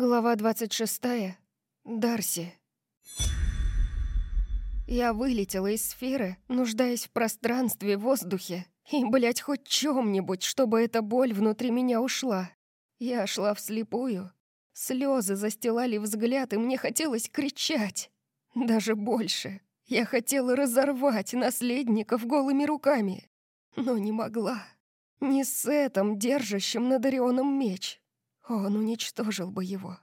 Глава 26. Дарси. Я вылетела из сферы, нуждаясь в пространстве, воздухе и, блядь, хоть чем-нибудь, чтобы эта боль внутри меня ушла. Я шла вслепую. Слезы застилали взгляд, и мне хотелось кричать. Даже больше. Я хотела разорвать наследников голыми руками, но не могла. Не с этим держащим над Орионом меч. Он уничтожил бы его.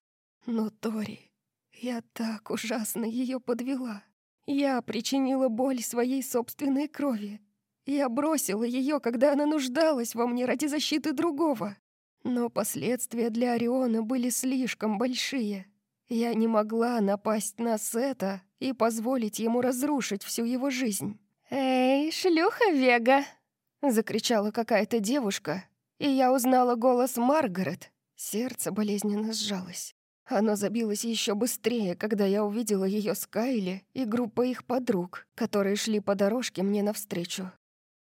Но Тори... Я так ужасно ее подвела. Я причинила боль своей собственной крови. Я бросила ее, когда она нуждалась во мне ради защиты другого. Но последствия для Ориона были слишком большие. Я не могла напасть на Сета и позволить ему разрушить всю его жизнь. «Эй, шлюха Вега!» — закричала какая-то девушка, и я узнала голос Маргарет, Сердце болезненно сжалось. Оно забилось еще быстрее, когда я увидела ее с Кайли и группой их подруг, которые шли по дорожке мне навстречу.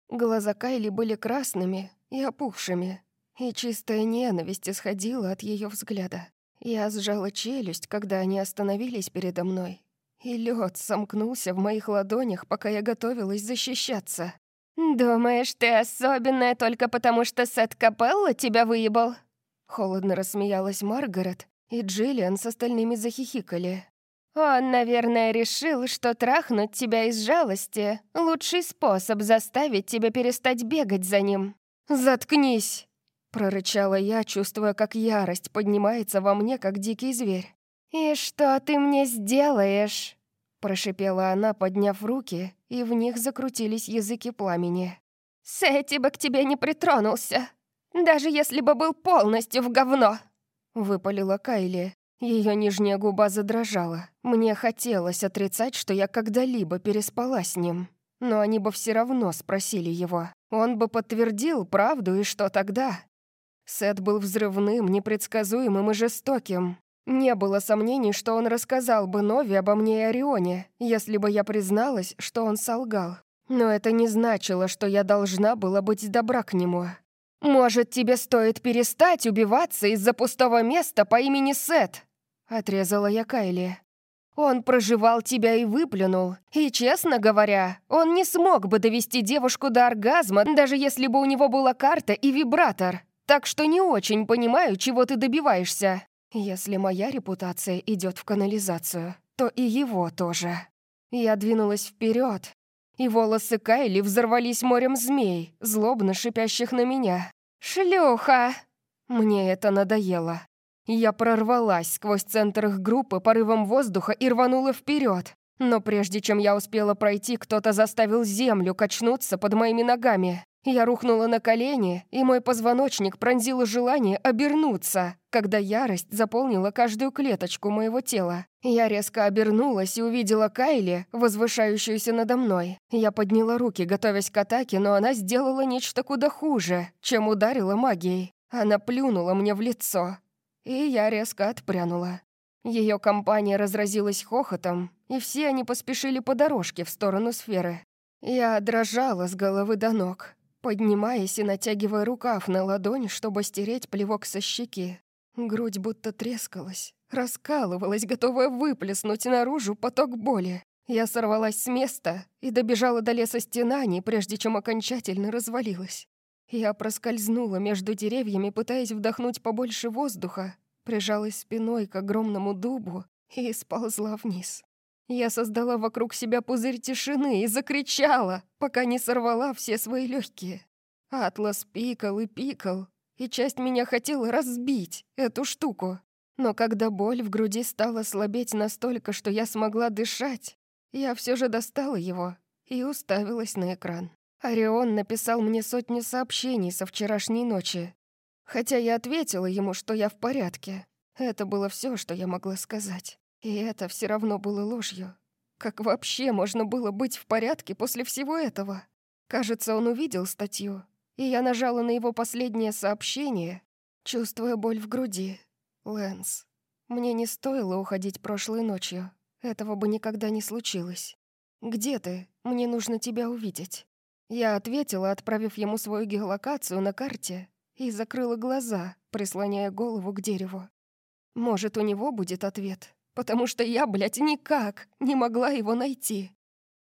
Глаза Кайли были красными и опухшими, и чистая ненависть исходила от ее взгляда. Я сжала челюсть, когда они остановились передо мной, и лед сомкнулся в моих ладонях, пока я готовилась защищаться. «Думаешь, ты особенная только потому, что Сет Капелла тебя выебал?» Холодно рассмеялась Маргарет, и Джиллиан с остальными захихикали. «Он, наверное, решил, что трахнуть тебя из жалости — лучший способ заставить тебя перестать бегать за ним». «Заткнись!» — прорычала я, чувствуя, как ярость поднимается во мне, как дикий зверь. «И что ты мне сделаешь?» — прошипела она, подняв руки, и в них закрутились языки пламени. «Сэти бы к тебе не притронулся!» Даже если бы был полностью в говно!» Выпалила Кайли. Ее нижняя губа задрожала. Мне хотелось отрицать, что я когда-либо переспала с ним. Но они бы все равно спросили его. Он бы подтвердил правду, и что тогда? Сет был взрывным, непредсказуемым и жестоким. Не было сомнений, что он рассказал бы Нови обо мне и Орионе, если бы я призналась, что он солгал. Но это не значило, что я должна была быть добра к нему. «Может, тебе стоит перестать убиваться из-за пустого места по имени Сет?» — отрезала я Кайли. «Он проживал тебя и выплюнул. И, честно говоря, он не смог бы довести девушку до оргазма, даже если бы у него была карта и вибратор. Так что не очень понимаю, чего ты добиваешься. Если моя репутация идет в канализацию, то и его тоже». Я двинулась вперед, и волосы Кайли взорвались морем змей, злобно шипящих на меня. «Шлюха!» Мне это надоело. Я прорвалась сквозь центр их группы порывом воздуха и рванула вперед. Но прежде чем я успела пройти, кто-то заставил землю качнуться под моими ногами. Я рухнула на колени, и мой позвоночник пронзило желание обернуться, когда ярость заполнила каждую клеточку моего тела. Я резко обернулась и увидела Кайли, возвышающуюся надо мной. Я подняла руки, готовясь к атаке, но она сделала нечто куда хуже, чем ударила магией. Она плюнула мне в лицо, и я резко отпрянула. Ее компания разразилась хохотом, и все они поспешили по дорожке в сторону сферы. Я дрожала с головы до ног, поднимаясь и натягивая рукав на ладонь, чтобы стереть плевок со щеки. Грудь будто трескалась, раскалывалась, готовая выплеснуть наружу поток боли. Я сорвалась с места и добежала до леса стенаний, прежде чем окончательно развалилась. Я проскользнула между деревьями, пытаясь вдохнуть побольше воздуха, прижалась спиной к огромному дубу и сползла вниз. Я создала вокруг себя пузырь тишины и закричала, пока не сорвала все свои легкие. Атлас пикал и пикал, и часть меня хотела разбить эту штуку. Но когда боль в груди стала слабеть настолько, что я смогла дышать, я все же достала его и уставилась на экран. Орион написал мне сотню сообщений со вчерашней ночи. Хотя я ответила ему, что я в порядке. Это было все, что я могла сказать. И это все равно было ложью. Как вообще можно было быть в порядке после всего этого? Кажется, он увидел статью, и я нажала на его последнее сообщение, чувствуя боль в груди. Лэнс, мне не стоило уходить прошлой ночью. Этого бы никогда не случилось. «Где ты? Мне нужно тебя увидеть». Я ответила, отправив ему свою геолокацию на карте, и закрыла глаза, прислоняя голову к дереву. Может, у него будет ответ, потому что я, блядь, никак не могла его найти.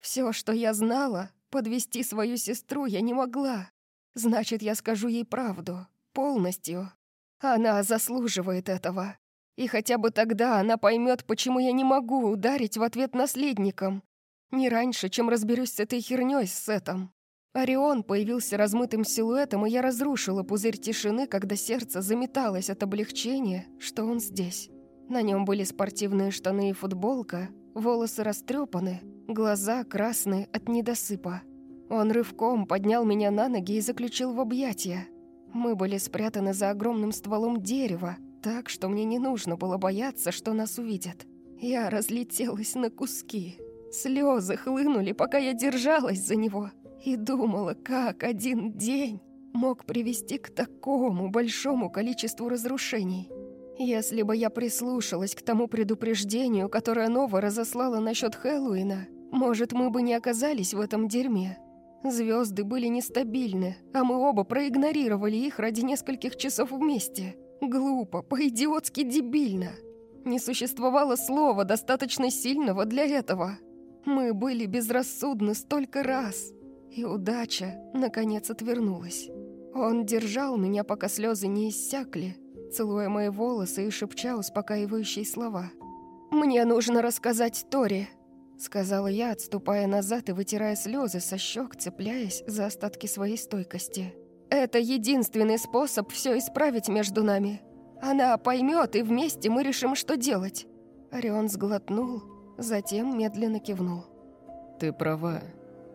Все, что я знала, подвести свою сестру я не могла. Значит, я скажу ей правду, полностью. Она заслуживает этого. И хотя бы тогда она поймет, почему я не могу ударить в ответ наследником. Не раньше, чем разберусь с этой херней с Сетом. Орион появился размытым силуэтом, и я разрушила пузырь тишины, когда сердце заметалось от облегчения, что он здесь. На нем были спортивные штаны и футболка, волосы растрепаны, глаза красные от недосыпа. Он рывком поднял меня на ноги и заключил в объятия. Мы были спрятаны за огромным стволом дерева, так, что мне не нужно было бояться, что нас увидят. Я разлетелась на куски. Слезы хлынули, пока я держалась за него — и думала, как один день мог привести к такому большому количеству разрушений. Если бы я прислушалась к тому предупреждению, которое Нова разослала насчет Хэллоуина, может, мы бы не оказались в этом дерьме. Звезды были нестабильны, а мы оба проигнорировали их ради нескольких часов вместе. Глупо, по-идиотски дебильно. Не существовало слова достаточно сильного для этого. Мы были безрассудны столько раз. И удача, наконец, отвернулась. Он держал меня, пока слезы не иссякли, целуя мои волосы и шепча успокаивающие слова. «Мне нужно рассказать Тори», — сказала я, отступая назад и вытирая слезы со щек, цепляясь за остатки своей стойкости. «Это единственный способ все исправить между нами. Она поймет, и вместе мы решим, что делать». Орион сглотнул, затем медленно кивнул. «Ты права»,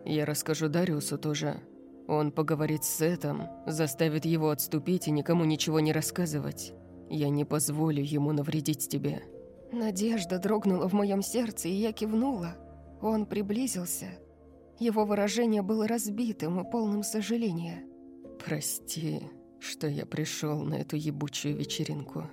я расскажу Дариусу тоже. Он поговорит с Сетом, заставит его отступить и никому ничего не рассказывать. Я не позволю ему навредить тебе». Надежда дрогнула в моем сердце, и я кивнула. Он приблизился. Его выражение было разбитым и полным сожаления. «Прости, что я пришел на эту ебучую вечеринку».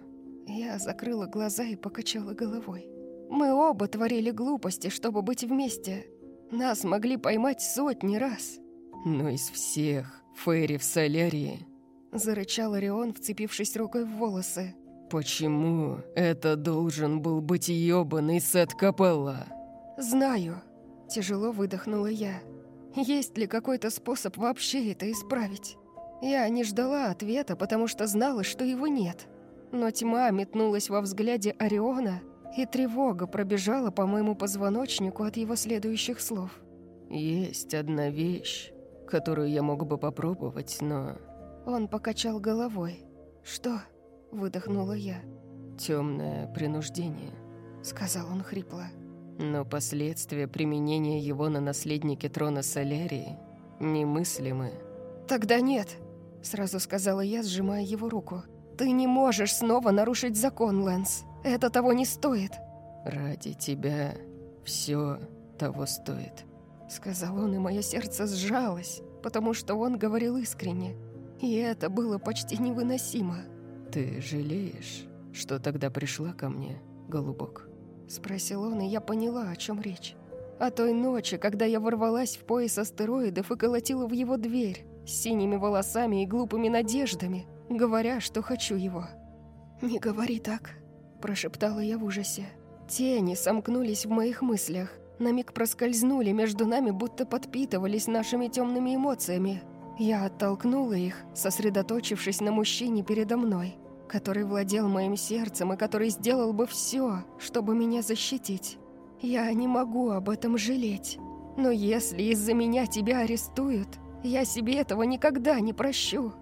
Я закрыла глаза и покачала головой. Мы оба творили глупости, чтобы быть вместе, нас могли поймать сотни раз. Но из всех Фейри в солярии... Зарычал Орион, вцепившись рукой в волосы. «Почему это должен был быть ёбаный Сет Капелла?» «Знаю», — тяжело выдохнула я. «Есть ли какой-то способ вообще это исправить?» Я не ждала ответа, потому что знала, что его нет. Но тьма метнулась во взгляде Ориона, и тревога пробежала по моему позвоночнику от его следующих слов. «Есть одна вещь, которую я мог бы попробовать, но...» Он покачал головой. «Что?» – выдохнула я. «Темное принуждение», – сказал он хрипло. «Но последствия применения его на наследнике трона Солярии немыслимы». «Тогда нет», – сразу сказала я, сжимая его руку. «Ты не можешь снова нарушить закон, Лэнс». Это того не стоит. Ради тебя все того стоит. Сказал он, и мое сердце сжалось, потому что он говорил искренне. И это было почти невыносимо. Ты жалеешь, что тогда пришла ко мне, голубок? Спросил он, и я поняла, о чем речь. О той ночи, когда я ворвалась в пояс астероидов и колотила в его дверь с синими волосами и глупыми надеждами, говоря, что хочу его. «Не говори так», прошептала я в ужасе. Тени сомкнулись в моих мыслях, на миг проскользнули между нами, будто подпитывались нашими темными эмоциями. Я оттолкнула их, сосредоточившись на мужчине передо мной, который владел моим сердцем и который сделал бы все, чтобы меня защитить. Я не могу об этом жалеть. Но если из-за меня тебя арестуют, я себе этого никогда не прощу.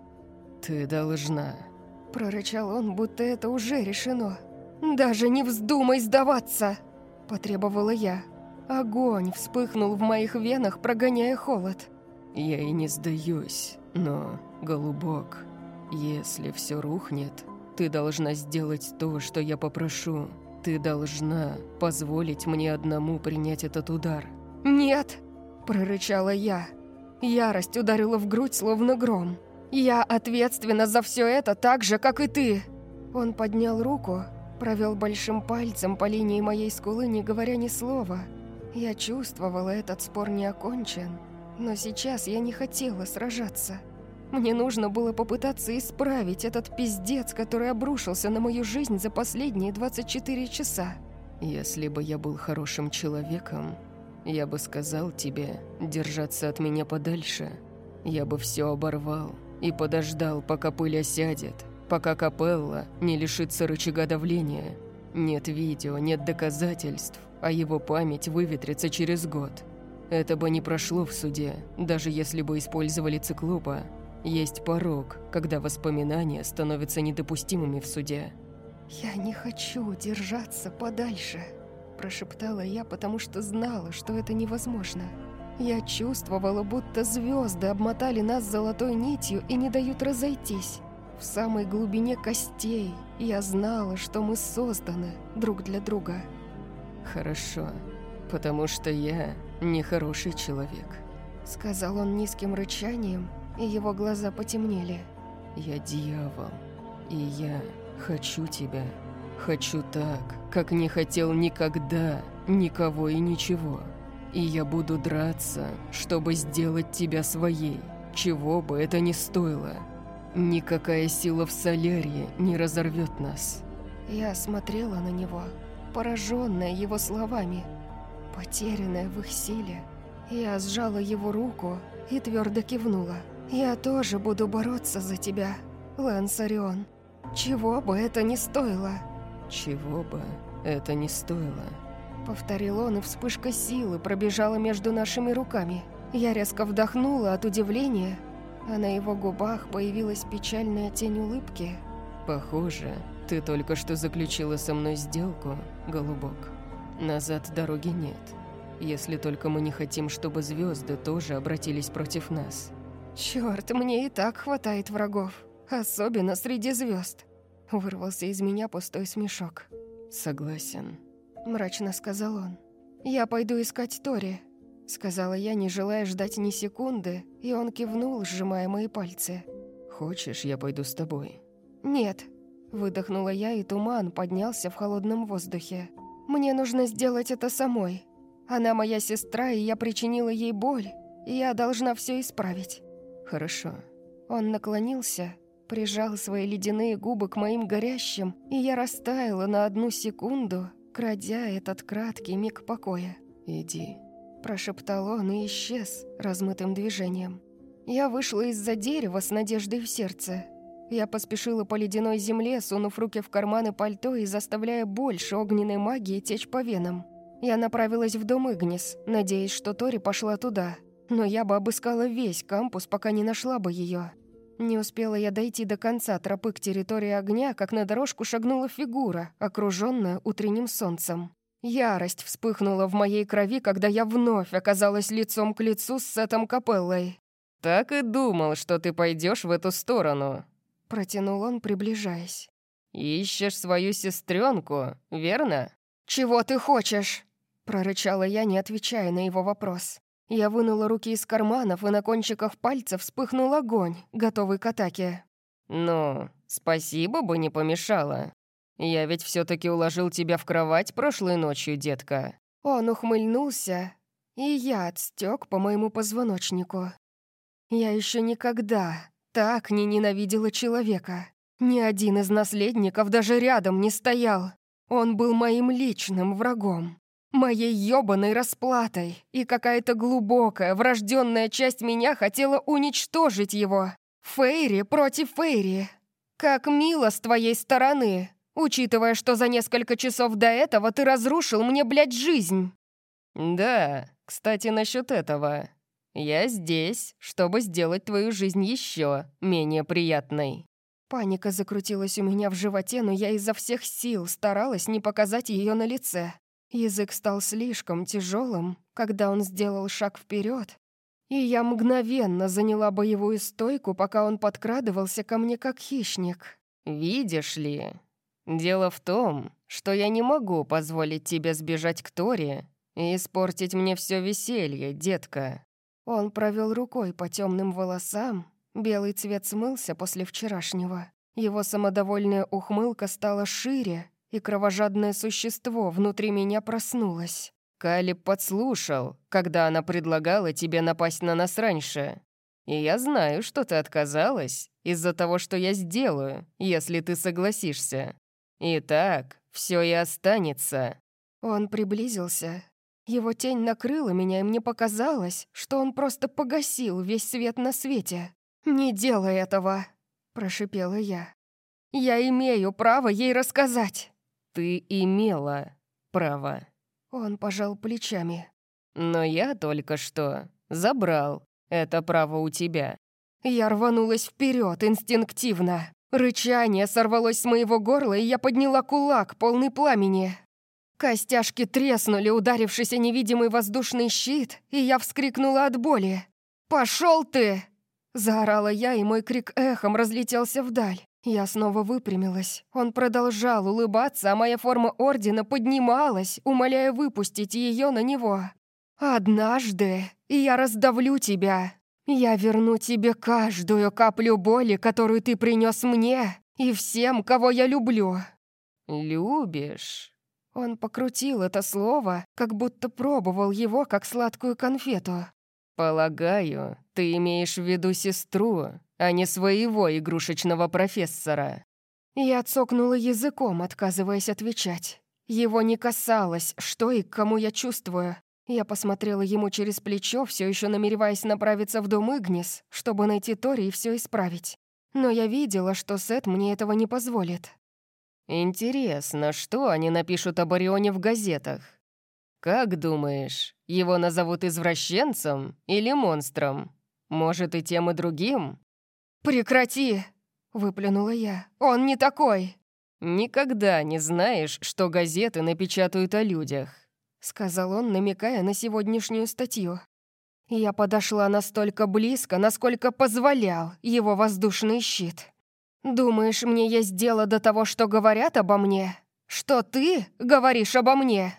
«Ты должна», — прорычал он, будто это уже решено. «Даже не вздумай сдаваться!» – потребовала я. Огонь вспыхнул в моих венах, прогоняя холод. «Я и не сдаюсь, но, голубок, если все рухнет, ты должна сделать то, что я попрошу. Ты должна позволить мне одному принять этот удар». «Нет!» – прорычала я. Ярость ударила в грудь, словно гром. «Я ответственна за все это так же, как и ты!» Он поднял руку, Провел большим пальцем по линии моей скулы, не говоря ни слова. Я чувствовала, этот спор не окончен. Но сейчас я не хотела сражаться. Мне нужно было попытаться исправить этот пиздец, который обрушился на мою жизнь за последние 24 часа. Если бы я был хорошим человеком, я бы сказал тебе держаться от меня подальше. Я бы все оборвал и подождал, пока пыль осядет, пока капелла не лишится рычага давления. Нет видео, нет доказательств, а его память выветрится через год. Это бы не прошло в суде, даже если бы использовали циклопа. Есть порог, когда воспоминания становятся недопустимыми в суде. «Я не хочу держаться подальше», – прошептала я, потому что знала, что это невозможно. Я чувствовала, будто звезды обмотали нас золотой нитью и не дают разойтись. В самой глубине костей я знала, что мы созданы друг для друга. «Хорошо, потому что я нехороший человек», — сказал он низким рычанием, и его глаза потемнели. «Я дьявол, и я хочу тебя. Хочу так, как не хотел никогда, никого и ничего. И я буду драться, чтобы сделать тебя своей, чего бы это ни стоило. Никакая сила в солярии не разорвет нас». Я смотрела на него, пораженная его словами, потерянная в их силе. Я сжала его руку и твердо кивнула. «Я тоже буду бороться за тебя, Лансарион. Чего бы это ни стоило». «Чего бы это ни стоило», — повторил он, и вспышка силы пробежала между нашими руками. Я резко вдохнула от удивления, а на его губах появилась печальная тень улыбки. «Похоже, ты только что заключила со мной сделку, голубок. Назад дороги нет, если только мы не хотим, чтобы звезды тоже обратились против нас». Черт, мне и так хватает врагов, особенно среди звезд. Вырвался из меня пустой смешок. «Согласен», — мрачно сказал он. «Я пойду искать Тори», — сказала я, не желая ждать ни секунды, и он кивнул, сжимая мои пальцы. «Хочешь, я пойду с тобой?» «Нет», — выдохнула я, и туман поднялся в холодном воздухе. «Мне нужно сделать это самой. Она моя сестра, и я причинила ей боль, и я должна все исправить». «Хорошо». Он наклонился, прижал свои ледяные губы к моим горящим, и я растаяла на одну секунду, крадя этот краткий миг покоя. «Иди», – прошептал он и исчез размытым движением. Я вышла из-за дерева с надеждой в сердце. Я поспешила по ледяной земле, сунув руки в карманы пальто и заставляя больше огненной магии течь по венам. Я направилась в дом Игнис, надеясь, что Тори пошла туда. Но я бы обыскала весь кампус, пока не нашла бы ее. Не успела я дойти до конца тропы к территории огня, как на дорожку шагнула фигура, окруженная утренним солнцем. Ярость вспыхнула в моей крови, когда я вновь оказалась лицом к лицу с Сетом Капеллой. «Так и думал, что ты пойдешь в эту сторону», — протянул он, приближаясь. «Ищешь свою сестренку, верно?» «Чего ты хочешь?» — прорычала я, не отвечая на его вопрос. Я вынула руки из карманов, и на кончиках пальцев вспыхнул огонь, готовый к атаке. «Ну, спасибо бы не помешало. Я ведь все таки уложил тебя в кровать прошлой ночью, детка». Он ухмыльнулся, и яд стек по моему позвоночнику. Я еще никогда так не ненавидела человека. Ни один из наследников даже рядом не стоял. Он был моим личным врагом моей ёбаной расплатой, и какая-то глубокая, врожденная часть меня хотела уничтожить его. Фейри против Фейри. Как мило с твоей стороны, учитывая, что за несколько часов до этого ты разрушил мне, блядь, жизнь. Да, кстати, насчет этого. Я здесь, чтобы сделать твою жизнь еще менее приятной. Паника закрутилась у меня в животе, но я изо всех сил старалась не показать ее на лице. Язык стал слишком тяжелым, когда он сделал шаг вперед, и я мгновенно заняла боевую стойку, пока он подкрадывался ко мне как хищник. «Видишь ли, дело в том, что я не могу позволить тебе сбежать к Торе и испортить мне все веселье, детка». Он провел рукой по темным волосам, белый цвет смылся после вчерашнего. Его самодовольная ухмылка стала шире, и кровожадное существо внутри меня проснулось. Калиб подслушал, когда она предлагала тебе напасть на нас раньше. И я знаю, что ты отказалась из-за того, что я сделаю, если ты согласишься. Итак, все и останется». Он приблизился. Его тень накрыла меня, и мне показалось, что он просто погасил весь свет на свете. «Не делай этого!» — прошипела я. «Я имею право ей рассказать!» «Ты имела право!» Он пожал плечами. «Но я только что забрал это право у тебя». Я рванулась вперед инстинктивно. Рычание сорвалось с моего горла, и я подняла кулак, полный пламени. Костяшки треснули, ударившись о невидимый воздушный щит, и я вскрикнула от боли. «Пошел ты!» Заорала я, и мой крик эхом разлетелся вдаль. Я снова выпрямилась. Он продолжал улыбаться, а моя форма ордена поднималась, умоляя выпустить ее на него. «Однажды я раздавлю тебя. Я верну тебе каждую каплю боли, которую ты принес мне и всем, кого я люблю». «Любишь?» Он покрутил это слово, как будто пробовал его, как сладкую конфету. «Полагаю, ты имеешь в виду сестру, а не своего игрушечного профессора». Я цокнула языком, отказываясь отвечать. Его не касалось, что и кому я чувствую. Я посмотрела ему через плечо, все еще намереваясь направиться в дом Игнис, чтобы найти Тори и все исправить. Но я видела, что Сет мне этого не позволит. «Интересно, что они напишут об Орионе в газетах? Как думаешь, его назовут извращенцем или монстром? Может, и тем, и другим?» «Прекрати!» — выплюнула я. «Он не такой!» «Никогда не знаешь, что газеты напечатают о людях», — сказал он, намекая на сегодняшнюю статью. Я подошла настолько близко, насколько позволял его воздушный щит. «Думаешь, мне есть дело до того, что говорят обо мне? Что ты говоришь обо мне?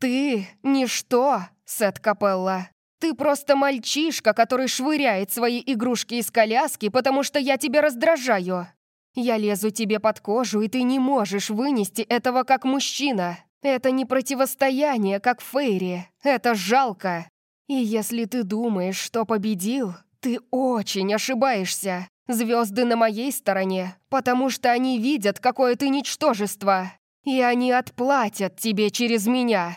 Ты — ничто, Сет Капелла. Ты просто мальчишка, который швыряет свои игрушки из коляски, потому что я тебя раздражаю. Я лезу тебе под кожу, и ты не можешь вынести этого как мужчина. Это не противостояние, как Фейри. Это жалко. И если ты думаешь, что победил, ты очень ошибаешься. Звезды на моей стороне, потому что они видят, какое ты ничтожество. И они отплатят тебе через меня».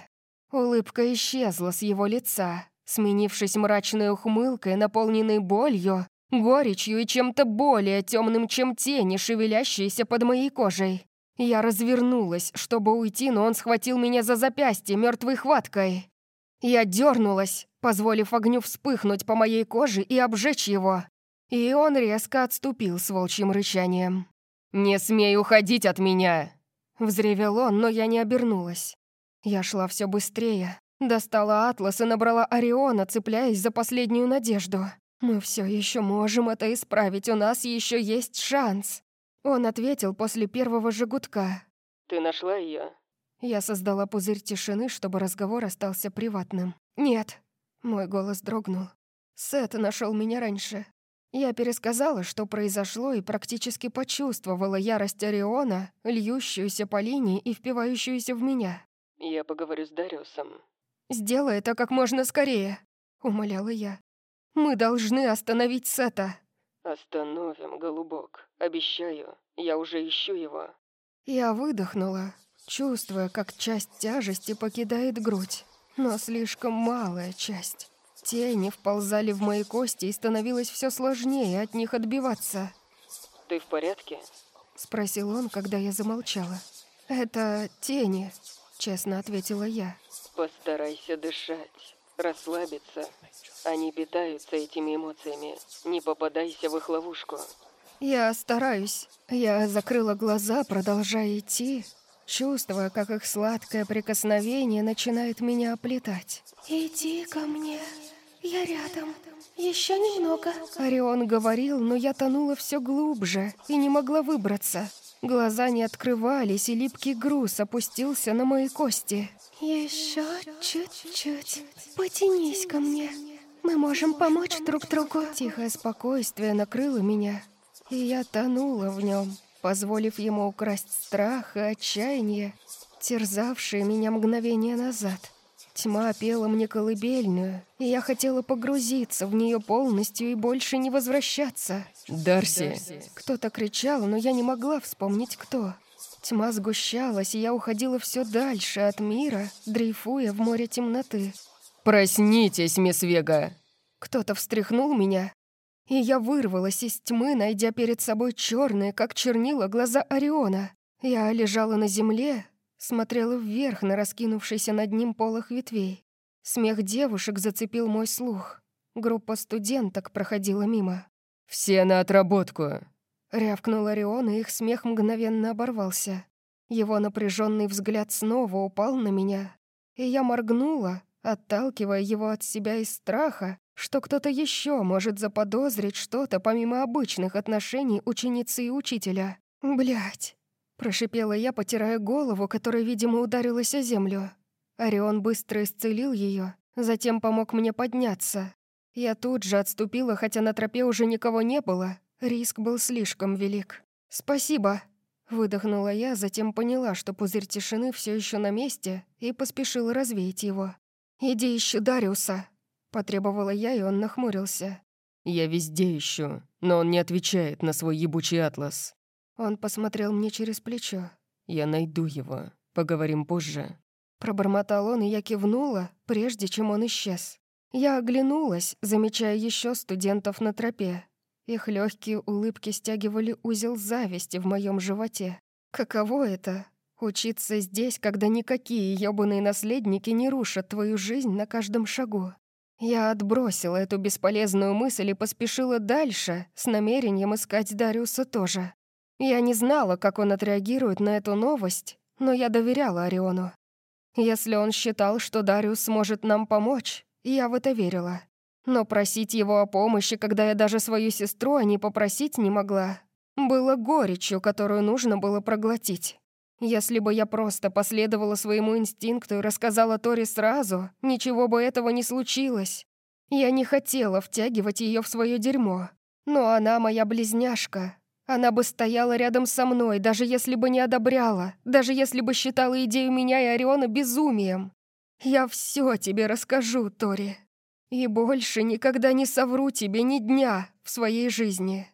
Улыбка исчезла с его лица, сменившись мрачной ухмылкой, наполненной болью, горечью и чем-то более темным, чем тени, шевелящиеся под моей кожей. Я развернулась, чтобы уйти, но он схватил меня за запястье мертвой хваткой. Я дернулась, позволив огню вспыхнуть по моей коже и обжечь его. И он резко отступил с волчьим рычанием. «Не смей уходить от меня!» Взревел он, но я не обернулась. Я шла все быстрее. Достала атлас и набрала Ориона, цепляясь за последнюю надежду. «Мы все еще можем это исправить, у нас еще есть шанс!» Он ответил после первого же «Ты нашла ее? Я создала пузырь тишины, чтобы разговор остался приватным. «Нет!» Мой голос дрогнул. Сет нашел меня раньше. Я пересказала, что произошло, и практически почувствовала ярость Ориона, льющуюся по линии и впивающуюся в меня. «Я поговорю с Дариусом». «Сделай это как можно скорее», — умоляла я. «Мы должны остановить Сета». «Остановим, голубок. Обещаю, я уже ищу его». Я выдохнула, чувствуя, как часть тяжести покидает грудь, но слишком малая часть. Тени вползали в мои кости, и становилось все сложнее от них отбиваться. «Ты в порядке?» — спросил он, когда я замолчала. «Это тени», — честно ответила я. «Постарайся дышать, расслабиться. Они питаются этими эмоциями. Не попадайся в их ловушку». «Я стараюсь». Я закрыла глаза, продолжая идти, чувствуя, как их сладкое прикосновение начинает меня оплетать. «Иди ко мне», «Я рядом. Еще немного». Орион говорил, но я тонула все глубже и не могла выбраться. Глаза не открывались, и липкий груз опустился на мои кости. «Еще чуть-чуть. Потянись ко мне. Мы можем помочь друг другу». Тихое спокойствие накрыло меня, и я тонула в нем, позволив ему украсть страх и отчаяние, терзавшие меня мгновение назад. Тьма пела мне колыбельную, и я хотела погрузиться в нее полностью и больше не возвращаться. «Дарси!» Кто-то кричал, но я не могла вспомнить, кто. Тьма сгущалась, и я уходила все дальше от мира, дрейфуя в море темноты. «Проснитесь, мисс Вега!» Кто-то встряхнул меня, и я вырвалась из тьмы, найдя перед собой черные, как чернила, глаза Ориона. Я лежала на земле, смотрела вверх на раскинувшийся над ним полох ветвей. Смех девушек зацепил мой слух. Группа студенток проходила мимо. «Все на отработку!» Рявкнул Орион, и их смех мгновенно оборвался. Его напряженный взгляд снова упал на меня, и я моргнула, отталкивая его от себя из страха, что кто-то еще может заподозрить что-то помимо обычных отношений ученицы и учителя. Блять, прошипела я, потирая голову, которая, видимо, ударилась о землю. Орион быстро исцелил ее, затем помог мне подняться. Я тут же отступила, хотя на тропе уже никого не было. Риск был слишком велик. «Спасибо», — выдохнула я, затем поняла, что пузырь тишины все еще на месте, и поспешила развеять его. «Иди ищи Дариуса», Потребовала я, и он нахмурился. «Я везде ищу, но он не отвечает на свой ебучий атлас». Он посмотрел мне через плечо. «Я найду его. Поговорим позже». Пробормотал он, и я кивнула, прежде чем он исчез. Я оглянулась, замечая еще студентов на тропе. Их легкие улыбки стягивали узел зависти в моем животе. Каково это — учиться здесь, когда никакие ёбаные наследники не рушат твою жизнь на каждом шагу? Я отбросила эту бесполезную мысль и поспешила дальше, с намерением искать Дариуса тоже. Я не знала, как он отреагирует на эту новость, но я доверяла Ориону. Если он считал, что Дариус сможет нам помочь, я в это верила. Но просить его о помощи, когда я даже свою сестру о ней попросить не могла, было горечью, которую нужно было проглотить. Если бы я просто последовала своему инстинкту и рассказала Тори сразу, ничего бы этого не случилось. Я не хотела втягивать ее в свое дерьмо. Но она моя близняшка. Она бы стояла рядом со мной, даже если бы не одобряла, даже если бы считала идею меня и Ориона безумием. Я все тебе расскажу, Тори. И больше никогда не совру тебе ни дня в своей жизни.